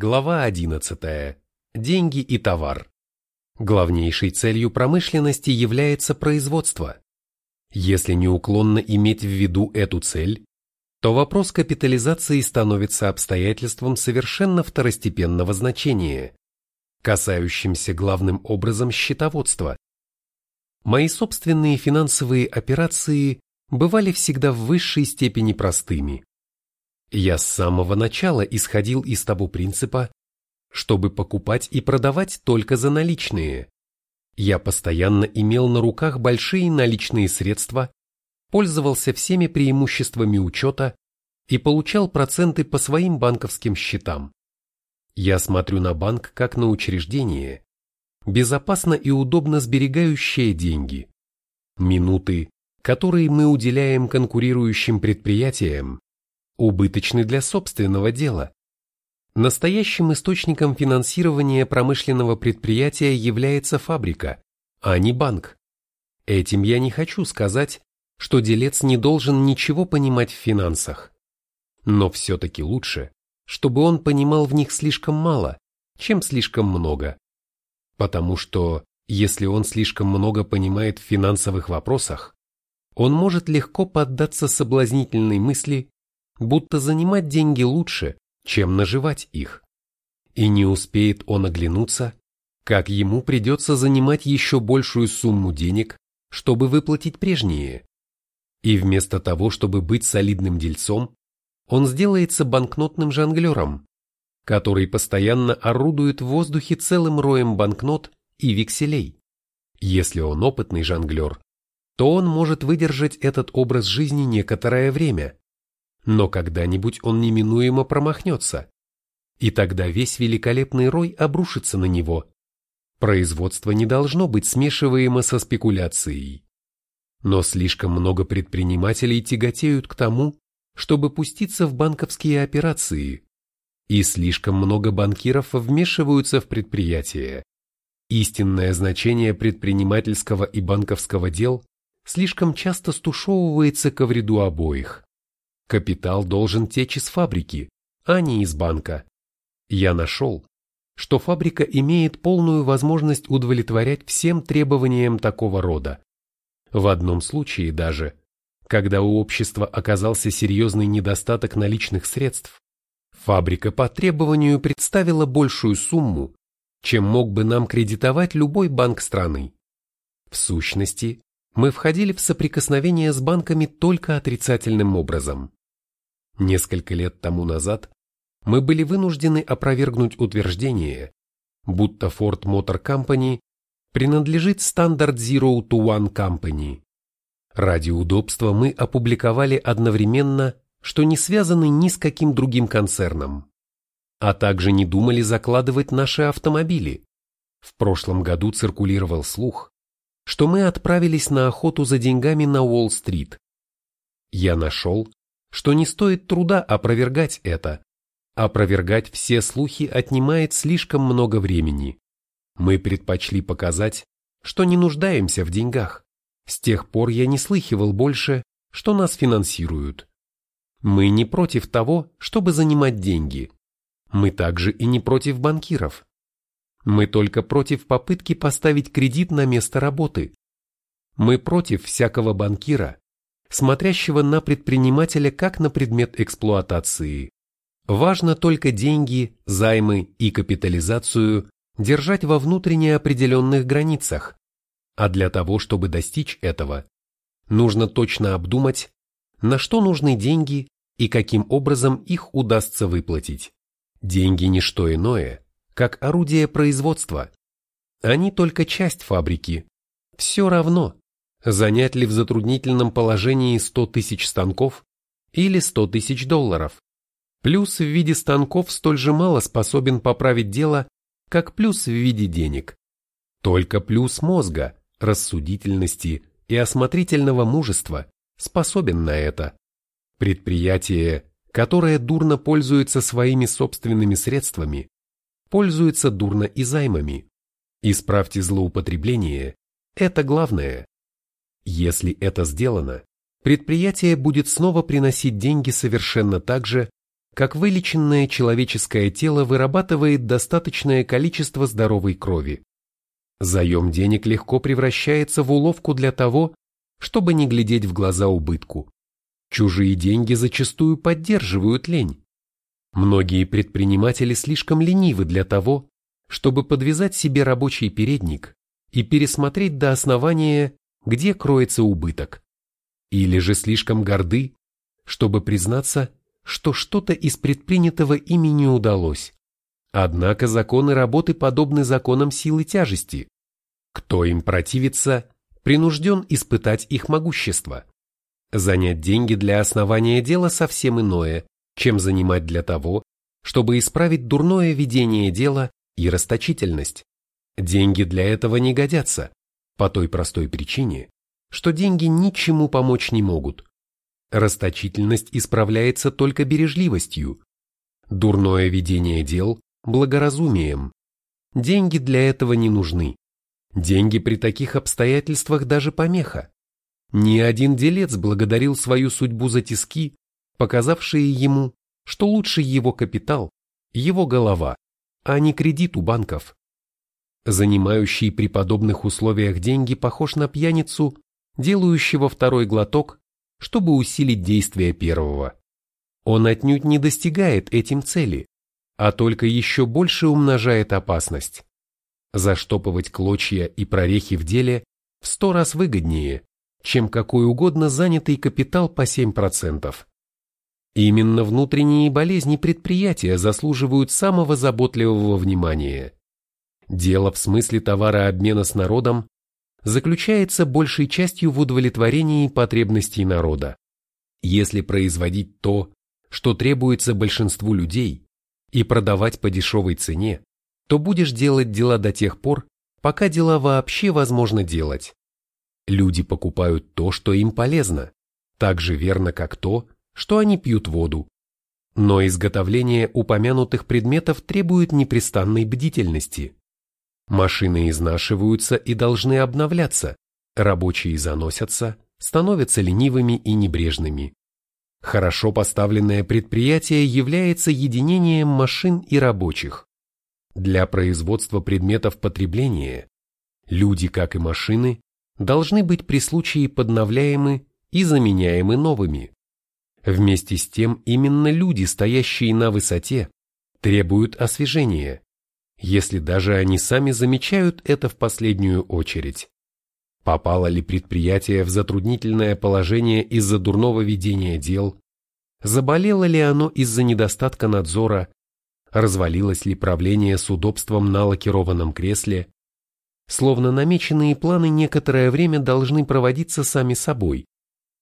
Глава 11. Деньги и товар. Главнейшей целью промышленности является производство. Если неуклонно иметь в виду эту цель, то вопрос капитализации становится обстоятельством совершенно второстепенного значения, касающимся главным образом счетоводства. Мои собственные финансовые операции бывали всегда в высшей степени простыми. Я с самого начала исходил из того принципа, чтобы покупать и продавать только за наличные. Я постоянно имел на руках большие наличные средства, пользовался всеми преимуществами учета и получал проценты по своим банковским счетам. Я смотрю на банк как на учреждение, безопасно и удобно сберегающее деньги. Минуты, которые мы уделяем конкурирующим предприятиям, убыточны для собственного дела. Настоящим источником финансирования промышленного предприятия является фабрика, а не банк. Этим я не хочу сказать, что делец не должен ничего понимать в финансах. Но все-таки лучше, чтобы он понимал в них слишком мало, чем слишком много. Потому что, если он слишком много понимает в финансовых вопросах, он может легко поддаться соблазнительной мысли, будто занимать деньги лучше, чем наживать их. И не успеет он оглянуться, как ему придется занимать еще большую сумму денег, чтобы выплатить прежние. И вместо того, чтобы быть солидным дельцом, он сделается банкнотным жонглером, который постоянно орудует в воздухе целым роем банкнот и векселей. Если он опытный жонглер, то он может выдержать этот образ жизни некоторое время, но когда-нибудь он неминуемо промахнется, и тогда весь великолепный рой обрушится на него. Производство не должно быть смешиваемо со спекуляцией. Но слишком много предпринимателей тяготеют к тому, чтобы пуститься в банковские операции, и слишком много банкиров вмешиваются в предприятия. Истинное значение предпринимательского и банковского дел слишком часто стушевывается ко вреду обоих. Капитал должен течь из фабрики, а не из банка. Я нашел, что фабрика имеет полную возможность удовлетворять всем требованиям такого рода. В одном случае даже, когда у общества оказался серьезный недостаток наличных средств, фабрика по требованию представила большую сумму, чем мог бы нам кредитовать любой банк страны. В сущности, мы входили в соприкосновение с банками только отрицательным образом. Несколько лет тому назад мы были вынуждены опровергнуть утверждение, будто Ford Motor Company принадлежит Standard Zero to One Company. Ради удобства мы опубликовали одновременно, что не связаны ни с каким другим концерном, а также не думали закладывать наши автомобили. В прошлом году циркулировал слух, что мы отправились на охоту за деньгами на Уолл-стрит. Я нашел, что не стоит труда опровергать это. Опровергать все слухи отнимает слишком много времени. Мы предпочли показать, что не нуждаемся в деньгах. С тех пор я не слыхивал больше, что нас финансируют. Мы не против того, чтобы занимать деньги. Мы также и не против банкиров. Мы только против попытки поставить кредит на место работы. Мы против всякого банкира, смотрящего на предпринимателя как на предмет эксплуатации. Важно только деньги, займы и капитализацию держать во внутренне определенных границах. А для того, чтобы достичь этого, нужно точно обдумать, на что нужны деньги и каким образом их удастся выплатить. Деньги не что иное, как орудие производства. Они только часть фабрики. Все равно, занять ли в затруднительном положении 100 тысяч станков или 100 тысяч долларов. Плюс в виде станков столь же мало способен поправить дело, как плюс в виде денег. Только плюс мозга, рассудительности и осмотрительного мужества способен на это. Предприятие, которое дурно пользуется своими собственными средствами, пользуется дурно и займами. Исправьте злоупотребление – это главное. Если это сделано, предприятие будет снова приносить деньги совершенно так же, как вылеченное человеческое тело вырабатывает достаточное количество здоровой крови. Заем денег легко превращается в уловку для того, чтобы не глядеть в глаза убытку. Чужие деньги зачастую поддерживают лень. Многие предприниматели слишком ленивы для того, чтобы подвязать себе рабочий передник и пересмотреть до основания, где кроется убыток. Или же слишком горды, чтобы признаться, что что-то из предпринятого ими не удалось. Однако законы работы подобны законам силы тяжести. Кто им противится, принужден испытать их могущество. Занять деньги для основания дела совсем иное, чем занимать для того, чтобы исправить дурное ведение дела и расточительность. Деньги для этого не годятся, по той простой причине, что деньги ничему помочь не могут. Расточительность исправляется только бережливостью. Дурное ведение дел – благоразумием. Деньги для этого не нужны. Деньги при таких обстоятельствах даже помеха. Ни один делец благодарил свою судьбу за тиски, показавшие ему, что лучше его капитал, его голова, а не кредит у банков. Занимающий при подобных условиях деньги похож на пьяницу, делающего второй глоток чтобы усилить действие первого. Он отнюдь не достигает этим цели, а только еще больше умножает опасность. Заштопывать клочья и прорехи в деле в сто раз выгоднее, чем какой угодно занятый капитал по 7%. Именно внутренние болезни предприятия заслуживают самого заботливого внимания. Дело в смысле товарообмена с народом заключается большей частью в удовлетворении потребностей народа. Если производить то, что требуется большинству людей, и продавать по дешевой цене, то будешь делать дела до тех пор, пока дела вообще возможно делать. Люди покупают то, что им полезно, так же верно, как то, что они пьют воду. Но изготовление упомянутых предметов требует непрестанной бдительности. Машины изнашиваются и должны обновляться, рабочие заносятся, становятся ленивыми и небрежными. Хорошо поставленное предприятие является единением машин и рабочих. Для производства предметов потребления люди, как и машины, должны быть при случае подновляемы и заменяемы новыми. Вместе с тем именно люди, стоящие на высоте, требуют освежения если даже они сами замечают это в последнюю очередь. Попало ли предприятие в затруднительное положение из-за дурного ведения дел? Заболело ли оно из-за недостатка надзора? Развалилось ли правление с удобством на лакированном кресле? Словно намеченные планы некоторое время должны проводиться сами собой.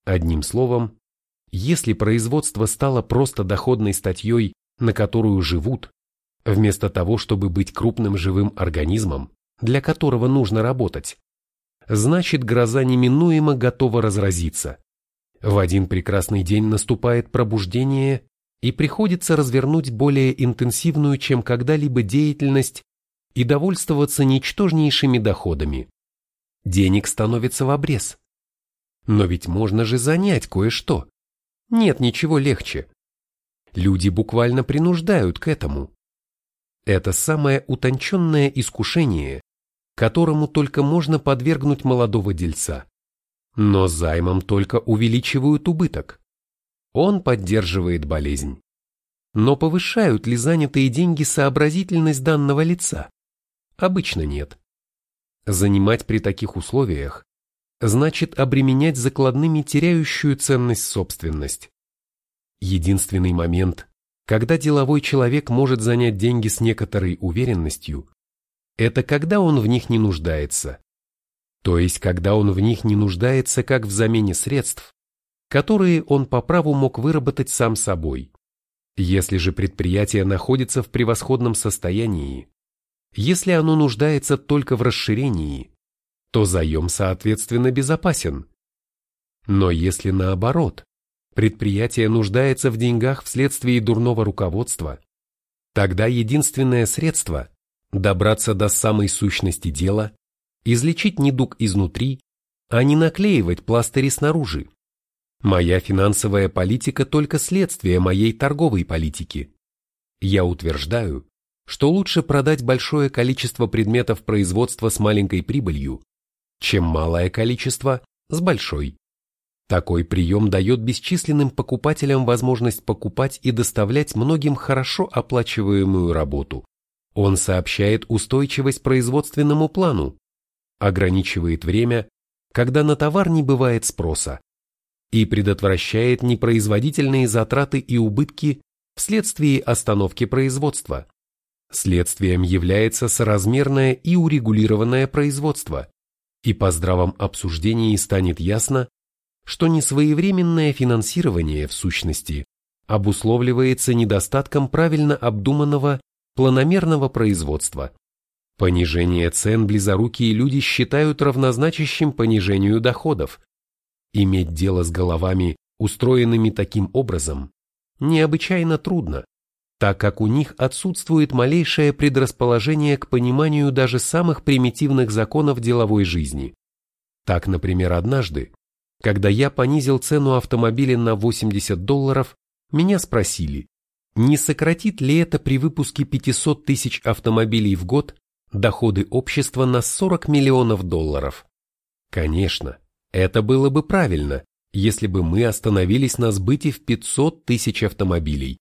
Одним словом, если производство стало просто доходной статьей, на которую живут, вместо того, чтобы быть крупным живым организмом, для которого нужно работать, значит гроза неминуемо готова разразиться. В один прекрасный день наступает пробуждение и приходится развернуть более интенсивную, чем когда-либо деятельность и довольствоваться ничтожнейшими доходами. Денег становится в обрез. Но ведь можно же занять кое-что. Нет ничего легче. Люди буквально принуждают к этому. Это самое утонченное искушение, которому только можно подвергнуть молодого дельца. Но займом только увеличивают убыток. Он поддерживает болезнь. Но повышают ли занятые деньги сообразительность данного лица? Обычно нет. Занимать при таких условиях значит обременять закладными теряющую ценность собственность. Единственный момент, когда деловой человек может занять деньги с некоторой уверенностью, это когда он в них не нуждается. То есть, когда он в них не нуждается как в замене средств, которые он по праву мог выработать сам собой. Если же предприятие находится в превосходном состоянии, если оно нуждается только в расширении, то заем, соответственно, безопасен. Но если наоборот, предприятие нуждается в деньгах вследствие дурного руководства, тогда единственное средство – добраться до самой сущности дела, излечить недуг изнутри, а не наклеивать пластыри снаружи. Моя финансовая политика только следствие моей торговой политики. Я утверждаю, что лучше продать большое количество предметов производства с маленькой прибылью, чем малое количество с большой. Такой прием дает бесчисленным покупателям возможность покупать и доставлять многим хорошо оплачиваемую работу. Он сообщает устойчивость производственному плану, ограничивает время, когда на товар не бывает спроса, и предотвращает непроизводительные затраты и убытки вследствие остановки производства. Следствием является соразмерное и урегулированное производство, и по здравом обсуждении станет ясно, что несвоевременное финансирование в сущности обусловливается недостатком правильно обдуманного планомерного производства. Понижение цен близорукие люди считают равнозначащим понижению доходов. Иметь дело с головами, устроенными таким образом, необычайно трудно, так как у них отсутствует малейшее предрасположение к пониманию даже самых примитивных законов деловой жизни. Так, например, однажды, когда я понизил цену автомобиля на 80 долларов, меня спросили, не сократит ли это при выпуске 500 тысяч автомобилей в год доходы общества на 40 миллионов долларов? Конечно, это было бы правильно, если бы мы остановились на сбыте в 500 тысяч автомобилей.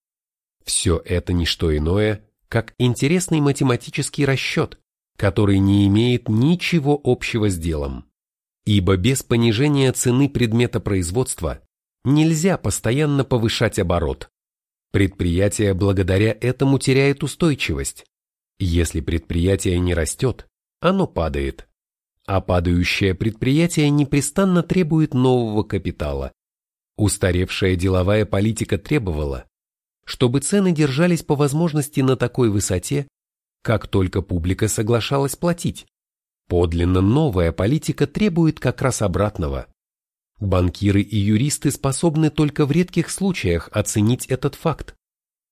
Все это не что иное, как интересный математический расчет, который не имеет ничего общего с делом. Ибо без понижения цены предмета производства нельзя постоянно повышать оборот. Предприятие благодаря этому теряет устойчивость. Если предприятие не растет, оно падает. А падающее предприятие непрестанно требует нового капитала. Устаревшая деловая политика требовала, чтобы цены держались по возможности на такой высоте, как только публика соглашалась платить. Подлинно новая политика требует как раз обратного. Банкиры и юристы способны только в редких случаях оценить этот факт.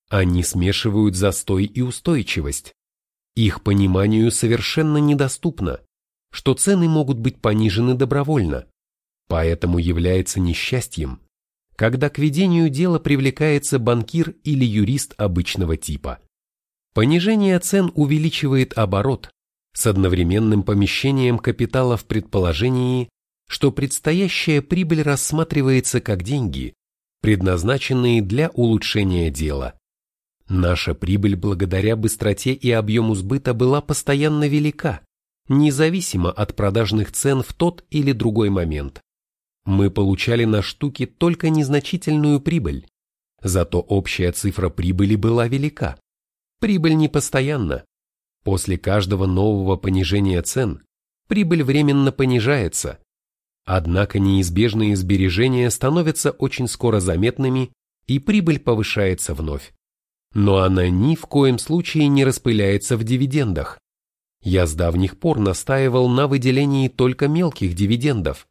Они смешивают застой и устойчивость. Их пониманию совершенно недоступно, что цены могут быть понижены добровольно, поэтому является несчастьем, когда к ведению дела привлекается банкир или юрист обычного типа. Понижение цен увеличивает оборот с одновременным помещением капитала в предположении, что предстоящая прибыль рассматривается как деньги, предназначенные для улучшения дела. Наша прибыль благодаря быстроте и объему сбыта была постоянно велика, независимо от продажных цен в тот или другой момент. Мы получали на штуки только незначительную прибыль, зато общая цифра прибыли была велика. Прибыль не постоянна. После каждого нового понижения цен прибыль временно понижается. Однако неизбежные сбережения становятся очень скоро заметными, и прибыль повышается вновь. Но она ни в коем случае не распыляется в дивидендах. Я с давних пор настаивал на выделении только мелких дивидендов,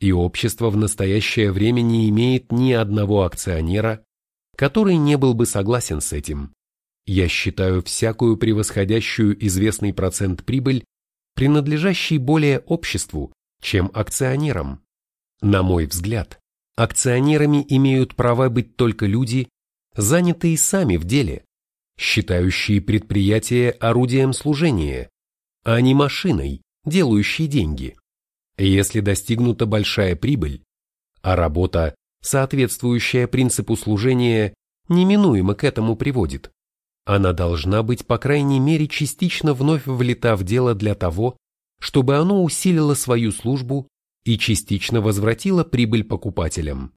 и общество в настоящее время не имеет ни одного акционера, который не был бы согласен с этим. Я считаю всякую превосходящую известный процент прибыль, принадлежащей более обществу, чем акционерам. На мой взгляд, акционерами имеют права быть только люди, занятые сами в деле, считающие предприятие орудием служения, а не машиной, делающей деньги. Если достигнута большая прибыль, а работа, соответствующая принципу служения, неминуемо к этому приводит, она должна быть по крайней мере частично вновь влита в дело для того, чтобы оно усилило свою службу и частично возвратило прибыль покупателям.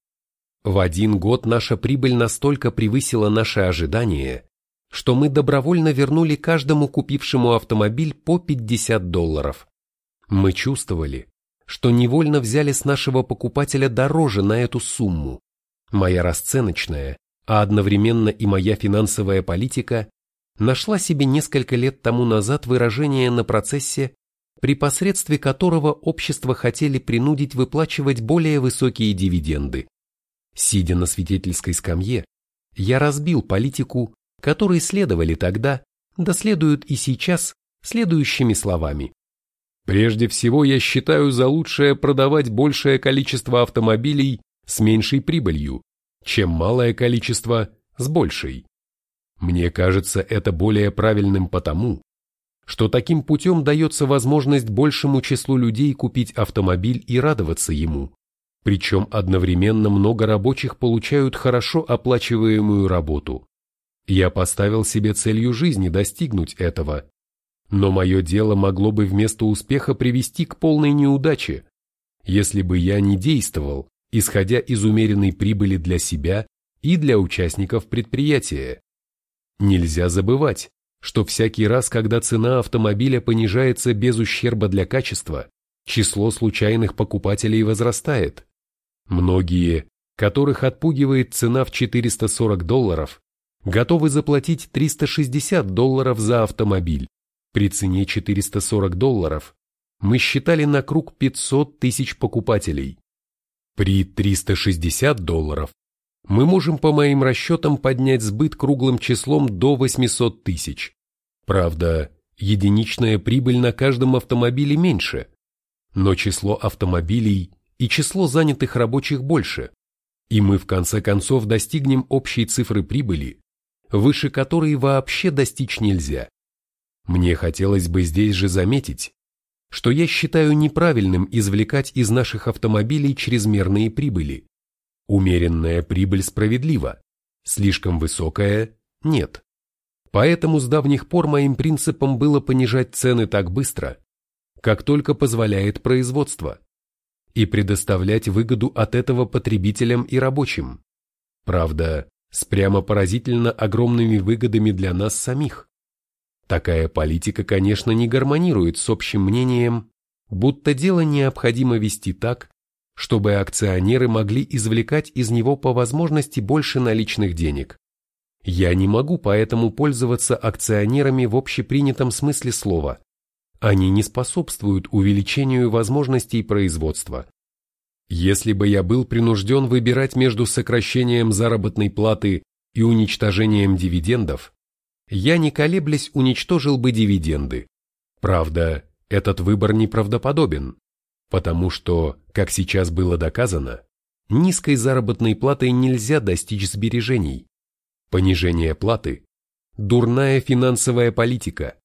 В один год наша прибыль настолько превысила наши ожидания, что мы добровольно вернули каждому купившему автомобиль по 50 долларов. Мы чувствовали, что невольно взяли с нашего покупателя дороже на эту сумму. Моя расценочная, а одновременно и моя финансовая политика нашла себе несколько лет тому назад выражение на процессе, при посредстве которого общество хотели принудить выплачивать более высокие дивиденды. Сидя на свидетельской скамье, я разбил политику, которой следовали тогда, да следуют и сейчас, следующими словами. Прежде всего, я считаю за лучшее продавать большее количество автомобилей с меньшей прибылью, чем малое количество с большей. Мне кажется это более правильным потому, что таким путем дается возможность большему числу людей купить автомобиль и радоваться ему. Причем одновременно много рабочих получают хорошо оплачиваемую работу. Я поставил себе целью жизни достигнуть этого. Но мое дело могло бы вместо успеха привести к полной неудаче, если бы я не действовал, исходя из умеренной прибыли для себя и для участников предприятия. Нельзя забывать, что всякий раз, когда цена автомобиля понижается без ущерба для качества, число случайных покупателей возрастает. Многие, которых отпугивает цена в 440 долларов, готовы заплатить 360 долларов за автомобиль. При цене 440 долларов мы считали на круг 500 тысяч покупателей. При 360 долларов мы можем по моим расчетам поднять сбыт круглым числом до 800 тысяч. Правда, единичная прибыль на каждом автомобиле меньше, но число автомобилей и число занятых рабочих больше, и мы в конце концов достигнем общей цифры прибыли, выше которой вообще достичь нельзя. Мне хотелось бы здесь же заметить, что я считаю неправильным извлекать из наших автомобилей чрезмерные прибыли. Умеренная прибыль справедлива, слишком высокая – нет. Поэтому с давних пор моим принципом было понижать цены так быстро, как только позволяет производство и предоставлять выгоду от этого потребителям и рабочим. Правда, с прямо поразительно огромными выгодами для нас самих. Такая политика, конечно, не гармонирует с общим мнением, будто дело необходимо вести так, чтобы акционеры могли извлекать из него по возможности больше наличных денег. Я не могу поэтому пользоваться акционерами в общепринятом смысле слова. Они не способствуют увеличению возможностей производства. Если бы я был принужден выбирать между сокращением заработной платы и уничтожением дивидендов, я не колеблясь уничтожил бы дивиденды. Правда, этот выбор неправдоподобен, потому что, как сейчас было доказано, низкой заработной платой нельзя достичь сбережений. Понижение платы – дурная финансовая политика,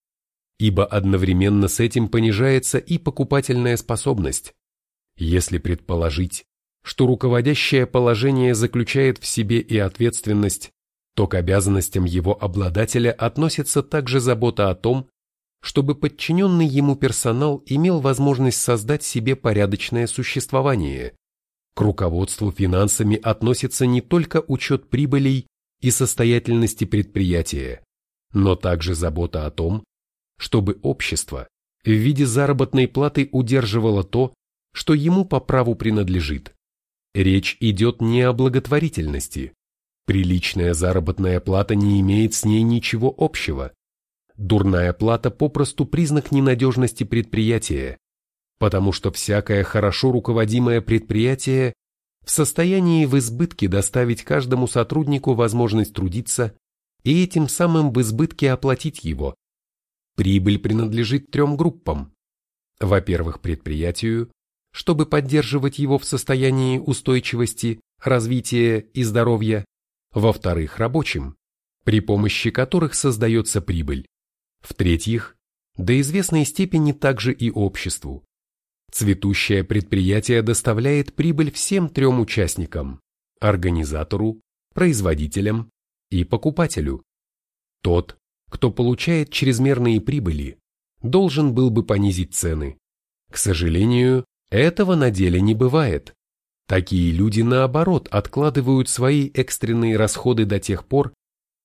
ибо одновременно с этим понижается и покупательная способность. Если предположить, что руководящее положение заключает в себе и ответственность, то к обязанностям его обладателя относится также забота о том, чтобы подчиненный ему персонал имел возможность создать себе порядочное существование. К руководству финансами относится не только учет прибылей и состоятельности предприятия, но также забота о том, чтобы общество в виде заработной платы удерживало то, что ему по праву принадлежит. Речь идет не о благотворительности. Приличная заработная плата не имеет с ней ничего общего. Дурная плата попросту признак ненадежности предприятия, потому что всякое хорошо руководимое предприятие в состоянии в избытке доставить каждому сотруднику возможность трудиться и этим самым в избытке оплатить его. Прибыль принадлежит трем группам. Во-первых, предприятию, чтобы поддерживать его в состоянии устойчивости, развития и здоровья. Во-вторых, рабочим, при помощи которых создается прибыль. В-третьих, до известной степени также и обществу. Цветущее предприятие доставляет прибыль всем трем участникам – организатору, производителям и покупателю. Тот, кто получает чрезмерные прибыли, должен был бы понизить цены. К сожалению, этого на деле не бывает. Такие люди, наоборот, откладывают свои экстренные расходы до тех пор,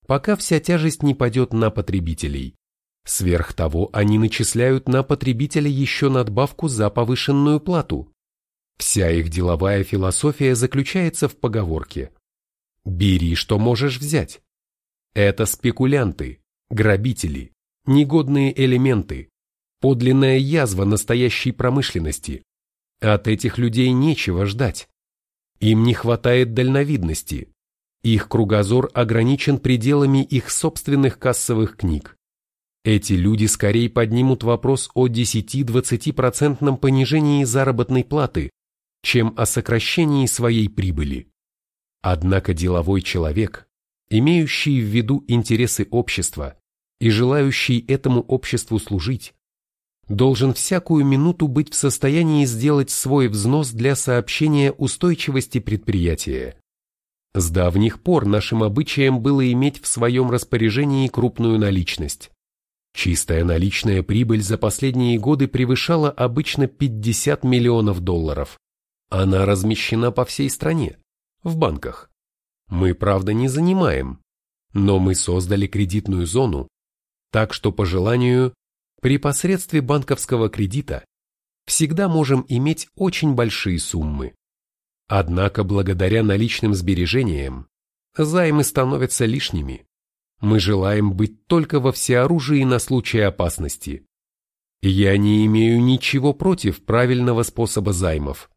пока вся тяжесть не падет на потребителей. Сверх того, они начисляют на потребителя еще надбавку за повышенную плату. Вся их деловая философия заключается в поговорке «Бери, что можешь взять». Это спекулянты, грабители, негодные элементы, подлинная язва настоящей промышленности. От этих людей нечего ждать. Им не хватает дальновидности. Их кругозор ограничен пределами их собственных кассовых книг. Эти люди скорее поднимут вопрос о 10-20% понижении заработной платы, чем о сокращении своей прибыли. Однако деловой человек, имеющий в виду интересы общества и желающий этому обществу служить, должен всякую минуту быть в состоянии сделать свой взнос для сообщения устойчивости предприятия. С давних пор нашим обычаем было иметь в своем распоряжении крупную наличность. Чистая наличная прибыль за последние годы превышала обычно 50 миллионов долларов. Она размещена по всей стране, в банках. Мы, правда, не занимаем, но мы создали кредитную зону, так что по желанию, при посредстве банковского кредита, всегда можем иметь очень большие суммы. Однако благодаря наличным сбережениям, займы становятся лишними. Мы желаем быть только во всеоружии на случай опасности. Я не имею ничего против правильного способа займов.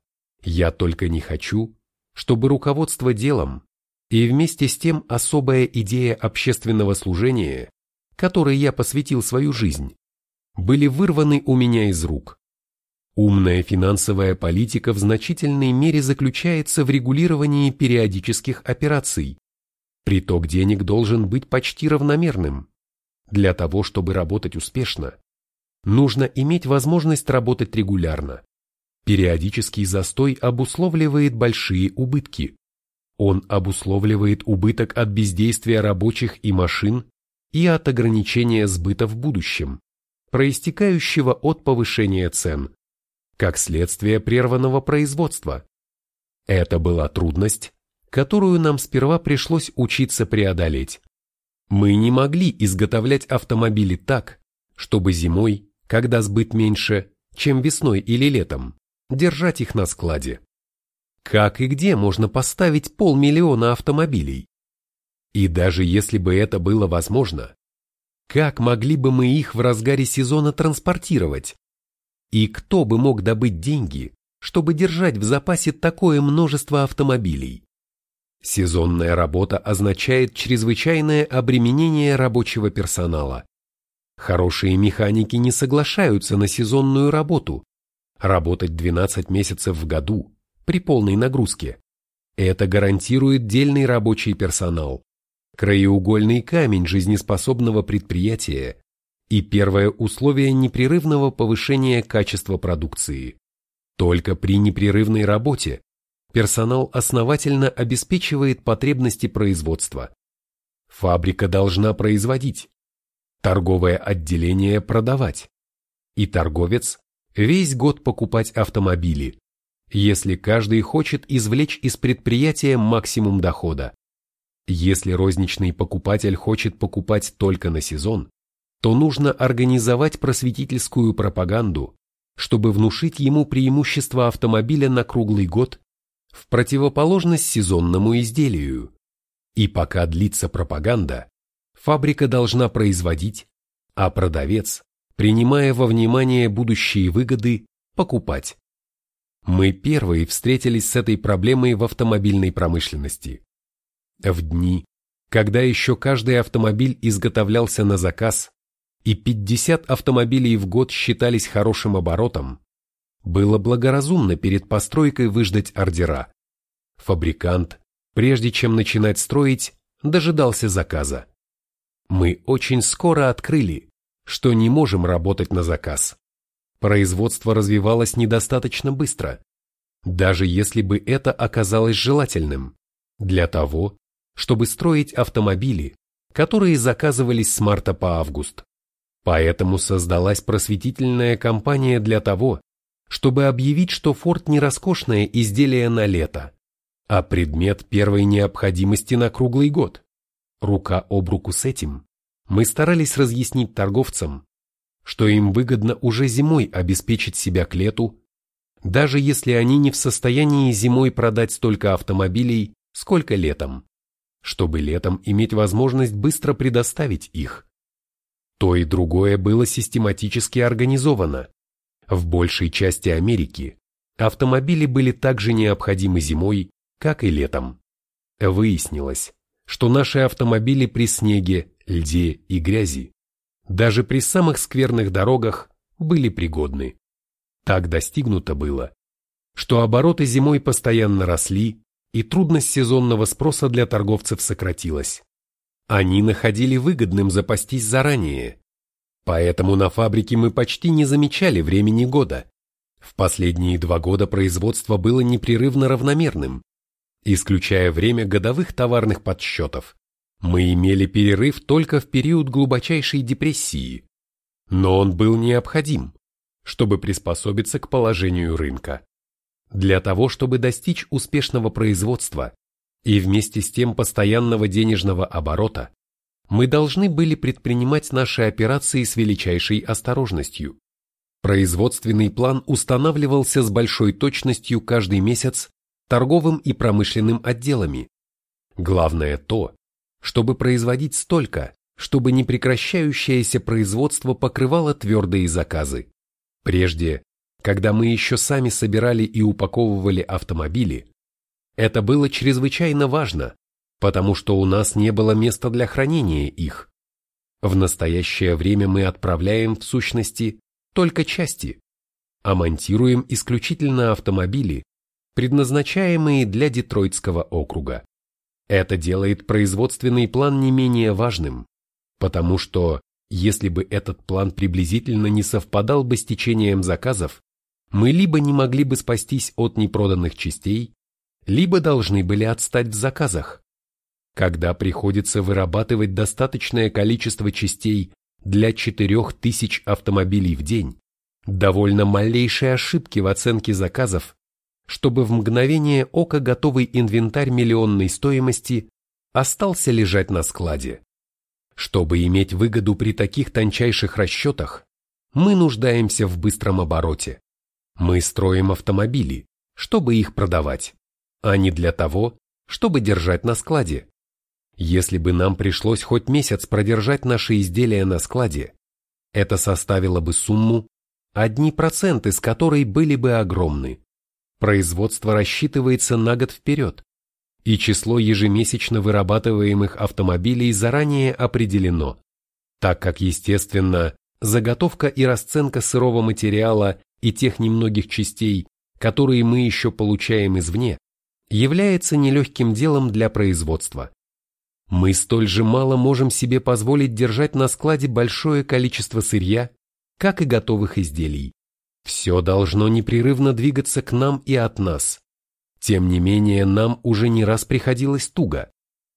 Я только не хочу, чтобы руководство делом и вместе с тем особая идея общественного служения, которой я посвятил свою жизнь, были вырваны у меня из рук. Умная финансовая политика в значительной мере заключается в регулировании периодических операций, Приток денег должен быть почти равномерным. Для того, чтобы работать успешно, нужно иметь возможность работать регулярно. Периодический застой обусловливает большие убытки. Он обусловливает убыток от бездействия рабочих и машин и от ограничения сбыта в будущем, проистекающего от повышения цен, как следствие прерванного производства. Это была трудность, которую нам сперва пришлось учиться преодолеть. Мы не могли изготовлять автомобили так, чтобы зимой, когда сбыт меньше, чем весной или летом, держать их на складе. Как и где можно поставить полмиллиона автомобилей? И даже если бы это было возможно, как могли бы мы их в разгаре сезона транспортировать? И кто бы мог добыть деньги, чтобы держать в запасе такое множество автомобилей? Сезонная работа означает чрезвычайное обременение рабочего персонала. Хорошие механики не соглашаются на сезонную работу. Работать 12 месяцев в году при полной нагрузке. Это гарантирует дельный рабочий персонал, краеугольный камень жизнеспособного предприятия и первое условие непрерывного повышения качества продукции. Только при непрерывной работе персонал основательно обеспечивает потребности производства. Фабрика должна производить, торговое отделение продавать, и торговец весь год покупать автомобили, если каждый хочет извлечь из предприятия максимум дохода. Если розничный покупатель хочет покупать только на сезон, то нужно организовать просветительскую пропаганду, чтобы внушить ему преимущество автомобиля на круглый год в противоположность сезонному изделию. И пока длится пропаганда, фабрика должна производить, а продавец, принимая во внимание будущие выгоды, покупать. Мы первые встретились с этой проблемой в автомобильной промышленности. В дни, когда еще каждый автомобиль изготовлялся на заказ, и 50 автомобилей в год считались хорошим оборотом, было благоразумно перед постройкой выждать ордера. Фабрикант, прежде чем начинать строить, дожидался заказа. Мы очень скоро открыли, что не можем работать на заказ. Производство развивалось недостаточно быстро, даже если бы это оказалось желательным, для того, чтобы строить автомобили, которые заказывались с марта по август. Поэтому создалась просветительная кампания для того, чтобы объявить, что Форд не роскошное изделие на лето, а предмет первой необходимости на круглый год. Рука об руку с этим мы старались разъяснить торговцам, что им выгодно уже зимой обеспечить себя к лету, даже если они не в состоянии зимой продать столько автомобилей, сколько летом, чтобы летом иметь возможность быстро предоставить их. То и другое было систематически организовано, в большей части Америки автомобили были также необходимы зимой, как и летом. Выяснилось, что наши автомобили при снеге, льде и грязи, даже при самых скверных дорогах, были пригодны. Так достигнуто было, что обороты зимой постоянно росли, и трудность сезонного спроса для торговцев сократилась. Они находили выгодным запастись заранее. Поэтому на фабрике мы почти не замечали времени года. В последние два года производство было непрерывно равномерным, исключая время годовых товарных подсчетов. Мы имели перерыв только в период глубочайшей депрессии, но он был необходим, чтобы приспособиться к положению рынка. Для того, чтобы достичь успешного производства и вместе с тем постоянного денежного оборота, мы должны были предпринимать наши операции с величайшей осторожностью. Производственный план устанавливался с большой точностью каждый месяц торговым и промышленным отделами. Главное то, чтобы производить столько, чтобы непрекращающееся производство покрывало твердые заказы. Прежде, когда мы еще сами собирали и упаковывали автомобили, это было чрезвычайно важно, потому что у нас не было места для хранения их. В настоящее время мы отправляем, в сущности, только части, а монтируем исключительно автомобили, предназначаемые для Детройтского округа. Это делает производственный план не менее важным, потому что, если бы этот план приблизительно не совпадал бы с течением заказов, мы либо не могли бы спастись от непроданных частей, либо должны были отстать в заказах. Когда приходится вырабатывать достаточное количество частей для 4000 автомобилей в день, довольно малейшие ошибки в оценке заказов чтобы в мгновение ока готовый инвентарь миллионной стоимости остался лежать на складе. Чтобы иметь выгоду при таких тончайших расчетах, мы нуждаемся в быстром обороте. Мы строим автомобили, чтобы их продавать, а не для того, чтобы держать на складе. Если бы нам пришлось хоть месяц продержать наши изделия на складе, это составило бы сумму, одни проценты с которой были бы огромны. Производство рассчитывается на год вперед, и число ежемесячно вырабатываемых автомобилей заранее определено, так как, естественно, заготовка и расценка сырого материала и тех немногих частей, которые мы еще получаем извне, является нелегким делом для производства. Мы столь же мало можем себе позволить держать на складе большое количество сырья, как и готовых изделий. Все должно непрерывно двигаться к нам и от нас. Тем не менее, нам уже не раз приходилось туго.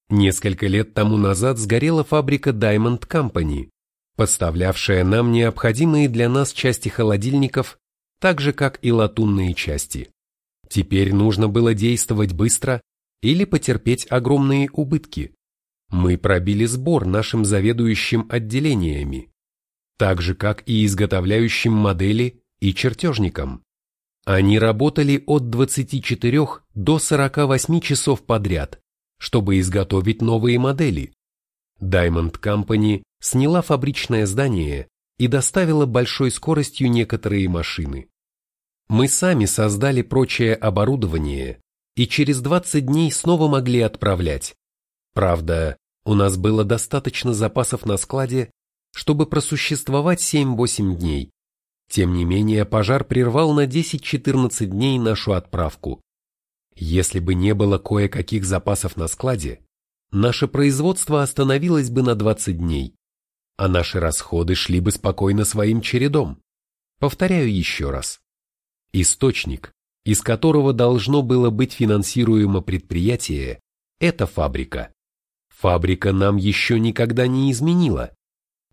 Несколько лет тому назад сгорела фабрика Diamond Company, поставлявшая нам необходимые для нас части холодильников, так же как и латунные части. Теперь нужно было действовать быстро или потерпеть огромные убытки. Мы пробили сбор нашим заведующим отделениями, так же как и изготовляющим модели и чертежникам. Они работали от 24 до 48 часов подряд, чтобы изготовить новые модели. Diamond Company сняла фабричное здание и доставила большой скоростью некоторые машины. Мы сами создали прочее оборудование и через 20 дней снова могли отправлять. Правда, у нас было достаточно запасов на складе, чтобы просуществовать 7-8 дней. Тем не менее, пожар прервал на 10-14 дней нашу отправку. Если бы не было кое-каких запасов на складе, наше производство остановилось бы на 20 дней, а наши расходы шли бы спокойно своим чередом. Повторяю еще раз. Источник, из которого должно было быть финансируемо предприятие, это фабрика. Фабрика нам еще никогда не изменила.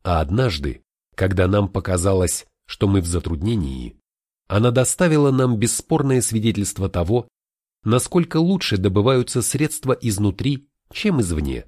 А однажды, когда нам показалось, что мы в затруднении, она доставила нам бесспорное свидетельство того, насколько лучше добываются средства изнутри, чем извне.